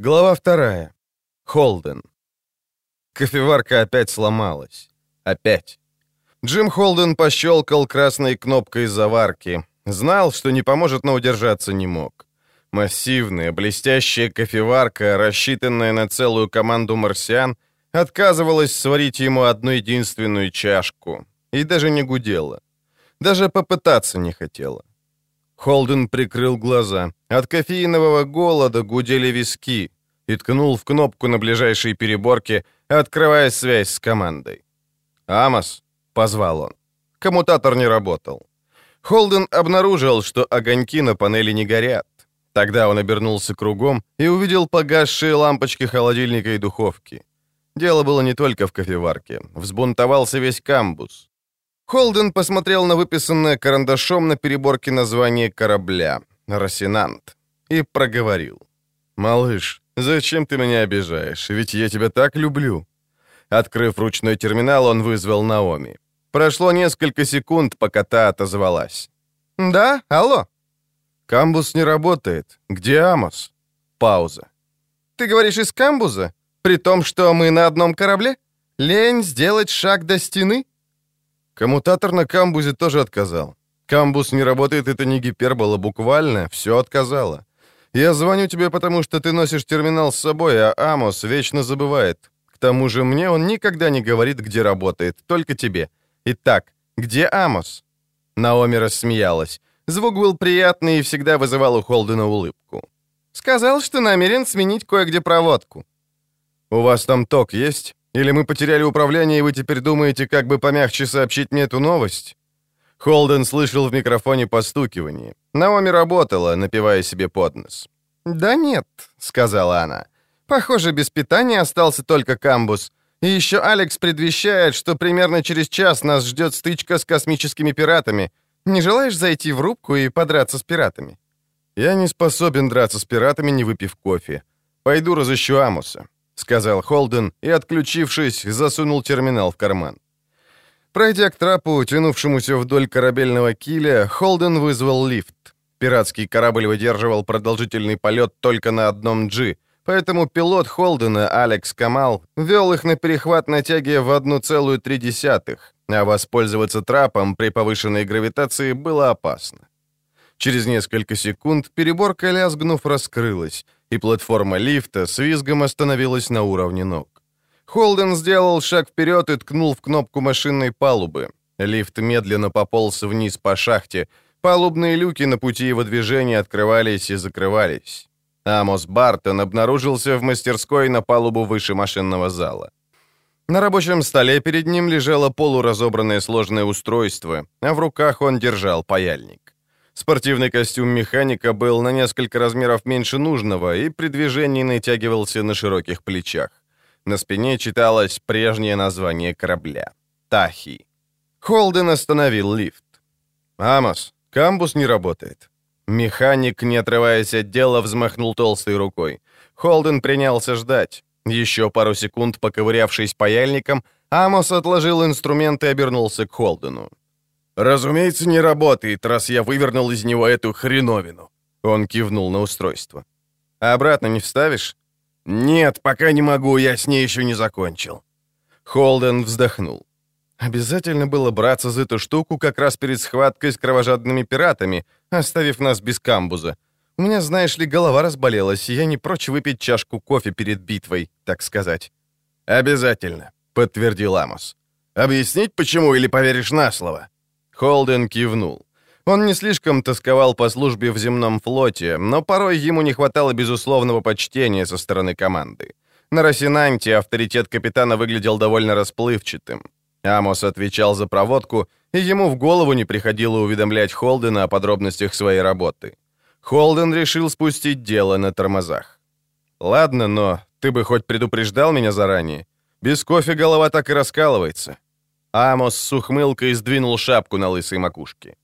Глава вторая. Холден. Кофеварка опять сломалась. Опять. Джим Холден пощелкал красной кнопкой заварки. Знал, что не поможет, но удержаться не мог. Массивная, блестящая кофеварка, рассчитанная на целую команду марсиан, отказывалась сварить ему одну единственную чашку. И даже не гудела. Даже попытаться не хотела. Холден прикрыл глаза. От кофеинового голода гудели виски и ткнул в кнопку на ближайшей переборке, открывая связь с командой. «Амос», — позвал он. Коммутатор не работал. Холден обнаружил, что огоньки на панели не горят. Тогда он обернулся кругом и увидел погасшие лампочки холодильника и духовки. Дело было не только в кофеварке. Взбунтовался весь камбус. Холден посмотрел на выписанное карандашом на переборке название корабля «Росинант» и проговорил. «Малыш, зачем ты меня обижаешь? Ведь я тебя так люблю». Открыв ручной терминал, он вызвал Наоми. Прошло несколько секунд, пока та отозвалась. «Да, алло». «Камбус не работает. Где Амос?» Пауза. «Ты говоришь из камбуза? При том, что мы на одном корабле? Лень сделать шаг до стены?» Коммутатор на камбузе тоже отказал. Камбус не работает, это не гипербола, буквально все отказало. Я звоню тебе, потому что ты носишь терминал с собой, а Амос вечно забывает. К тому же мне он никогда не говорит, где работает, только тебе. Итак, где Амос?» Наоми рассмеялась. Звук был приятный и всегда вызывал у Холдена улыбку. «Сказал, что намерен сменить кое-где проводку». «У вас там ток есть?» Или мы потеряли управление, и вы теперь думаете, как бы помягче сообщить мне эту новость?» Холден слышал в микрофоне постукивание. Наоми работала, напивая себе под нос. «Да нет», — сказала она. «Похоже, без питания остался только камбус. И еще Алекс предвещает, что примерно через час нас ждет стычка с космическими пиратами. Не желаешь зайти в рубку и подраться с пиратами?» «Я не способен драться с пиратами, не выпив кофе. Пойду разыщу Амуса сказал Холден и, отключившись, засунул терминал в карман. Пройдя к трапу, тянувшемуся вдоль корабельного киля, Холден вызвал лифт. Пиратский корабль выдерживал продолжительный полет только на одном «Джи», поэтому пилот Холдена, Алекс Камал, вел их на перехват на тяге в 1,3, а воспользоваться трапом при повышенной гравитации было опасно. Через несколько секунд переборка, лязгнув, раскрылась, и платформа лифта с визгом остановилась на уровне ног. Холден сделал шаг вперед и ткнул в кнопку машинной палубы. Лифт медленно пополз вниз по шахте. Палубные люки на пути его движения открывались и закрывались. Амос Бартон обнаружился в мастерской на палубу выше машинного зала. На рабочем столе перед ним лежало полуразобранное сложное устройство, а в руках он держал паяльник. Спортивный костюм механика был на несколько размеров меньше нужного и при движении натягивался на широких плечах. На спине читалось прежнее название корабля — «Тахи». Холден остановил лифт. «Амос, камбус не работает». Механик, не отрываясь от дела, взмахнул толстой рукой. Холден принялся ждать. Еще пару секунд, поковырявшись паяльником, Амос отложил инструмент и обернулся к Холдену. «Разумеется, не работает, раз я вывернул из него эту хреновину». Он кивнул на устройство. «А обратно не вставишь?» «Нет, пока не могу, я с ней еще не закончил». Холден вздохнул. «Обязательно было браться за эту штуку как раз перед схваткой с кровожадными пиратами, оставив нас без камбуза. У меня, знаешь ли, голова разболелась, и я не прочь выпить чашку кофе перед битвой, так сказать». «Обязательно», — подтвердил Амос. «Объяснить, почему, или поверишь на слово?» Холден кивнул. Он не слишком тосковал по службе в земном флоте, но порой ему не хватало безусловного почтения со стороны команды. На Росинанте авторитет капитана выглядел довольно расплывчатым. Амос отвечал за проводку, и ему в голову не приходило уведомлять Холдена о подробностях своей работы. Холден решил спустить дело на тормозах. «Ладно, но ты бы хоть предупреждал меня заранее. Без кофе голова так и раскалывается». Амос с ухмылкой сдвинул шапку на лысой макушке.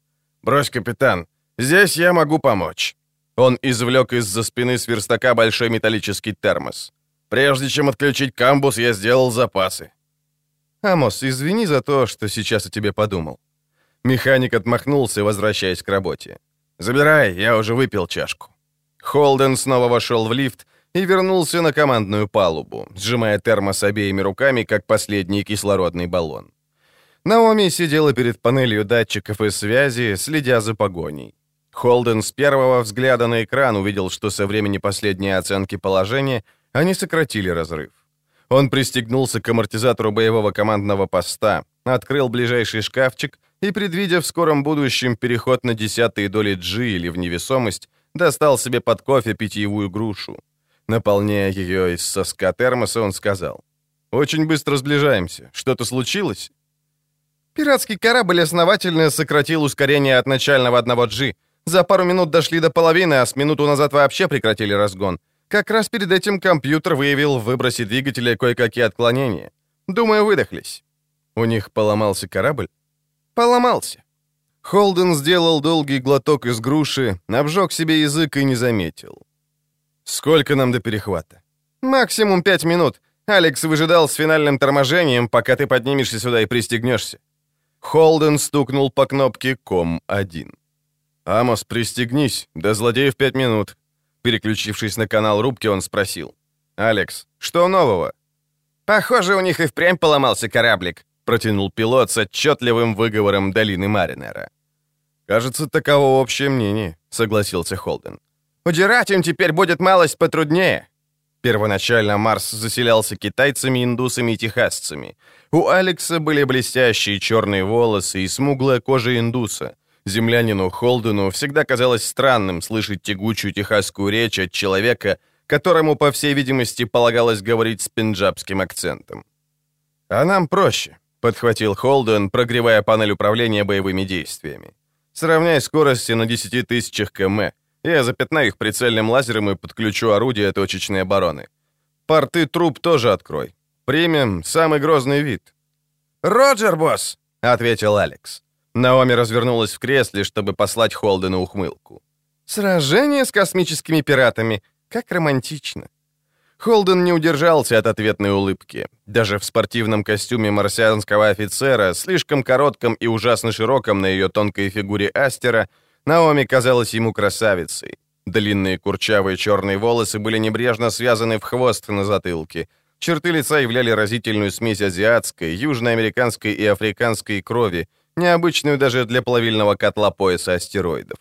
«Брось, капитан, здесь я могу помочь». Он извлек из-за спины сверстака большой металлический термос. «Прежде чем отключить камбус, я сделал запасы». «Амос, извини за то, что сейчас о тебе подумал». Механик отмахнулся, возвращаясь к работе. «Забирай, я уже выпил чашку». Холден снова вошел в лифт и вернулся на командную палубу, сжимая термос обеими руками, как последний кислородный баллон. Наоми сидела перед панелью датчиков и связи, следя за погоней. Холден с первого взгляда на экран увидел, что со времени последней оценки положения они сократили разрыв. Он пристегнулся к амортизатору боевого командного поста, открыл ближайший шкафчик и, предвидя в скором будущем переход на десятые доли G или в невесомость, достал себе под кофе питьевую грушу. Наполняя ее из соска термоса, он сказал, «Очень быстро сближаемся. Что-то случилось?» Пиратский корабль основательно сократил ускорение от начального одного G. За пару минут дошли до половины, а с минуту назад вообще прекратили разгон. Как раз перед этим компьютер выявил в выбросе двигателя кое-какие отклонения. Думаю, выдохлись. У них поломался корабль? Поломался. Холден сделал долгий глоток из груши, обжег себе язык и не заметил. «Сколько нам до перехвата?» «Максимум пять минут. Алекс выжидал с финальным торможением, пока ты поднимешься сюда и пристегнешься». Холден стукнул по кнопке «Ком-1». «Амос, пристегнись, до злодеев пять минут». Переключившись на канал рубки, он спросил. «Алекс, что нового?» «Похоже, у них и впрямь поломался кораблик», протянул пилот с отчетливым выговором долины Маринера. «Кажется, таково общее мнение», — согласился Холден. «Удирать им теперь будет малость потруднее». Первоначально Марс заселялся китайцами, индусами и техасцами. У Алекса были блестящие черные волосы и смуглая кожа индуса. Землянину Холдену всегда казалось странным слышать тягучую техасскую речь от человека, которому, по всей видимости, полагалось говорить с пенджабским акцентом. «А нам проще», — подхватил Холден, прогревая панель управления боевыми действиями. «Сравняй скорости на 10 тысячах км. Я запятнаю их прицельным лазером и подключу орудия точечной обороны. Порты труб тоже открой. Примем самый грозный вид». «Роджер, босс!» — ответил Алекс. Наоми развернулась в кресле, чтобы послать Холдену ухмылку. «Сражение с космическими пиратами. Как романтично». Холден не удержался от ответной улыбки. Даже в спортивном костюме марсианского офицера, слишком коротком и ужасно широком на ее тонкой фигуре Астера, Наоми казалась ему красавицей. Длинные курчавые черные волосы были небрежно связаны в хвост на затылке. Черты лица являли разительную смесь азиатской, южноамериканской и африканской крови, необычную даже для плавильного котла пояса астероидов.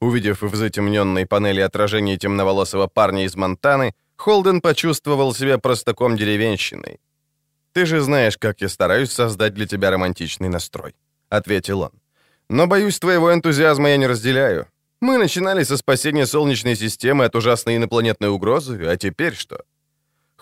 Увидев в затемненной панели отражение темноволосого парня из Монтаны, Холден почувствовал себя простаком деревенщиной. «Ты же знаешь, как я стараюсь создать для тебя романтичный настрой», — ответил он. «Но, боюсь, твоего энтузиазма я не разделяю. Мы начинали со спасения Солнечной системы от ужасной инопланетной угрозы, а теперь что?»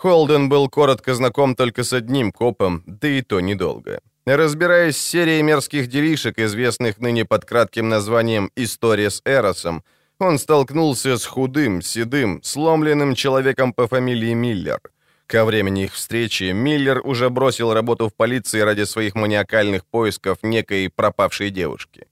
Холден был коротко знаком только с одним копом, да и то недолго. Разбираясь с серией мерзких делишек, известных ныне под кратким названием «История с Эросом», он столкнулся с худым, седым, сломленным человеком по фамилии Миллер. Ко времени их встречи Миллер уже бросил работу в полиции ради своих маниакальных поисков некой пропавшей девушки.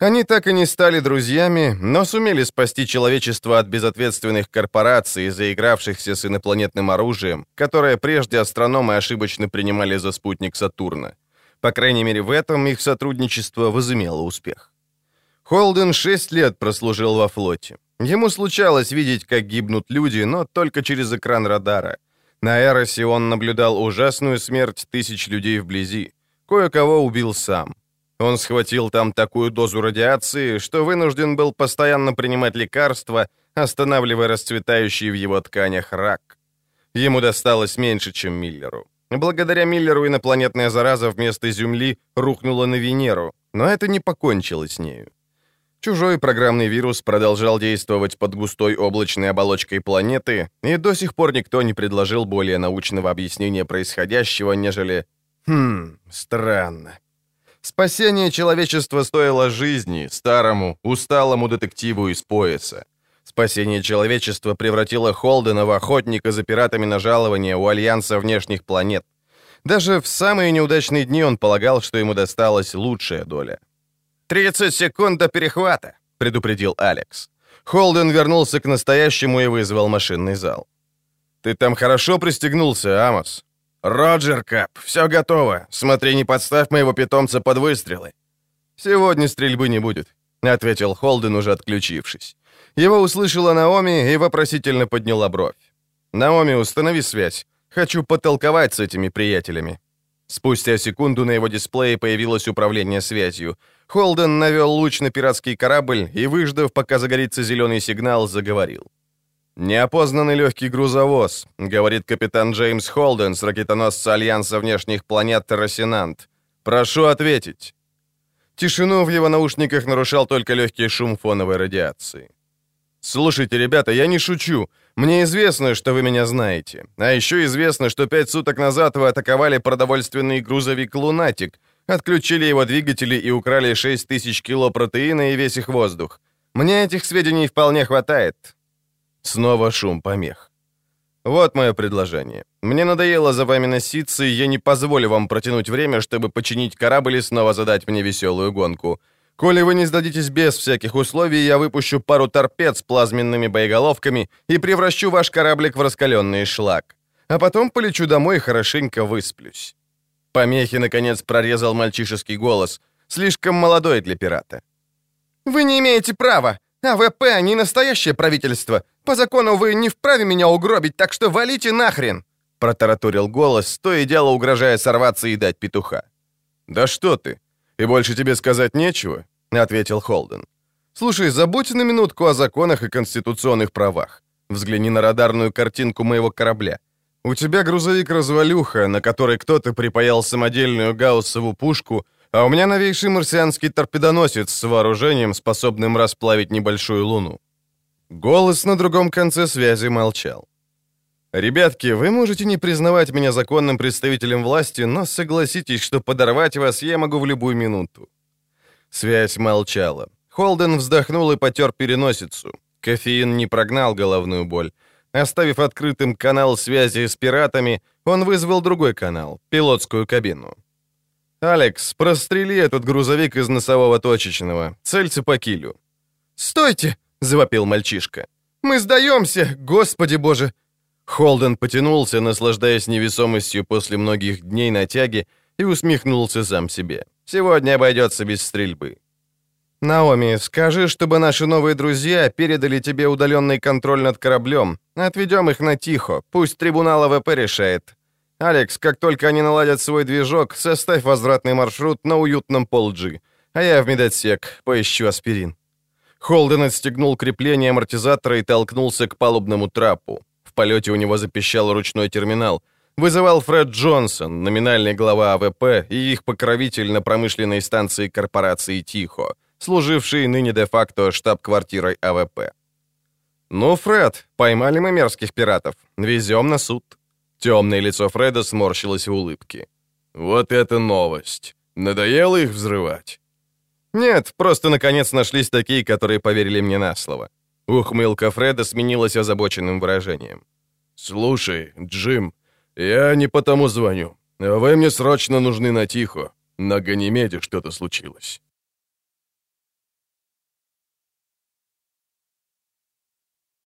Они так и не стали друзьями, но сумели спасти человечество от безответственных корпораций, заигравшихся с инопланетным оружием, которое прежде астрономы ошибочно принимали за спутник Сатурна. По крайней мере, в этом их сотрудничество возымело успех. Холден шесть лет прослужил во флоте. Ему случалось видеть, как гибнут люди, но только через экран радара. На Эросе он наблюдал ужасную смерть тысяч людей вблизи. Кое-кого убил сам. Он схватил там такую дозу радиации, что вынужден был постоянно принимать лекарства, останавливая расцветающий в его тканях рак. Ему досталось меньше, чем Миллеру. Благодаря Миллеру инопланетная зараза вместо Земли рухнула на Венеру, но это не покончило с нею. Чужой программный вирус продолжал действовать под густой облачной оболочкой планеты, и до сих пор никто не предложил более научного объяснения происходящего, нежели «Хм, странно». Спасение человечества стоило жизни старому, усталому детективу из пояса. Спасение человечества превратило Холдена в охотника за пиратами на жалование у Альянса внешних планет. Даже в самые неудачные дни он полагал, что ему досталась лучшая доля. «30 секунд до перехвата», — предупредил Алекс. Холден вернулся к настоящему и вызвал машинный зал. «Ты там хорошо пристегнулся, Амос?» «Роджер, Кап, все готово. Смотри, не подставь моего питомца под выстрелы». «Сегодня стрельбы не будет», — ответил Холден, уже отключившись. Его услышала Наоми и вопросительно подняла бровь. Наоми, установи связь. Хочу потолковать с этими приятелями». Спустя секунду на его дисплее появилось управление связью. Холден навел луч на пиратский корабль и, выждав, пока загорится зеленый сигнал, заговорил. «Неопознанный легкий грузовоз», — говорит капитан Джеймс Холден с ракетоносца Альянса внешних планет Террасинант. «Прошу ответить». Тишину в его наушниках нарушал только легкий шум фоновой радиации. «Слушайте, ребята, я не шучу. Мне известно, что вы меня знаете. А еще известно, что пять суток назад вы атаковали продовольственный грузовик «Лунатик», отключили его двигатели и украли 6 тысяч кило протеина и весь их воздух. Мне этих сведений вполне хватает». Снова шум помех. «Вот мое предложение. Мне надоело за вами носиться, и я не позволю вам протянуть время, чтобы починить корабль и снова задать мне веселую гонку». Коли вы не сдадитесь без всяких условий, я выпущу пару торпед с плазменными боеголовками и превращу ваш кораблик в раскаленный шлак. А потом полечу домой и хорошенько высплюсь». Помехи, наконец, прорезал мальчишеский голос, слишком молодой для пирата. «Вы не имеете права! АВП — не настоящее правительство! По закону вы не вправе меня угробить, так что валите нахрен!» Протараторил голос, то и дело угрожая сорваться и дать петуха. «Да что ты! «И больше тебе сказать нечего?» — ответил Холден. «Слушай, забудь на минутку о законах и конституционных правах. Взгляни на радарную картинку моего корабля. У тебя грузовик-развалюха, на который кто-то припаял самодельную гауссову пушку, а у меня новейший марсианский торпедоносец с вооружением, способным расплавить небольшую луну». Голос на другом конце связи молчал. «Ребятки, вы можете не признавать меня законным представителем власти, но согласитесь, что подорвать вас я могу в любую минуту». Связь молчала. Холден вздохнул и потер переносицу. Кофеин не прогнал головную боль. Оставив открытым канал связи с пиратами, он вызвал другой канал, пилотскую кабину. «Алекс, прострели этот грузовик из носового точечного. Цельцы по килю». «Стойте!» — завопил мальчишка. «Мы сдаемся! Господи боже! Холден потянулся, наслаждаясь невесомостью после многих дней на тяге, и усмехнулся сам себе. «Сегодня обойдется без стрельбы». «Наоми, скажи, чтобы наши новые друзья передали тебе удаленный контроль над кораблем. Отведем их на Тихо, пусть трибунал АВП решает. Алекс, как только они наладят свой движок, составь возвратный маршрут на уютном пол-джи, а я в медотсек поищу аспирин». Холден отстегнул крепление амортизатора и толкнулся к палубному трапу. В полете у него запищал ручной терминал. Вызывал Фред Джонсон, номинальный глава АВП и их покровитель на промышленной станции корпорации «Тихо», служивший ныне де-факто штаб-квартирой АВП. «Ну, Фред, поймали мы мерзких пиратов. Везем на суд». Темное лицо Фреда сморщилось в улыбке. «Вот это новость! Надоело их взрывать?» «Нет, просто наконец нашлись такие, которые поверили мне на слово. Ухмылка Фреда сменилась озабоченным выражением. «Слушай, Джим, я не потому звоню. Вы мне срочно нужны на тихо. На Ганимеде что-то случилось».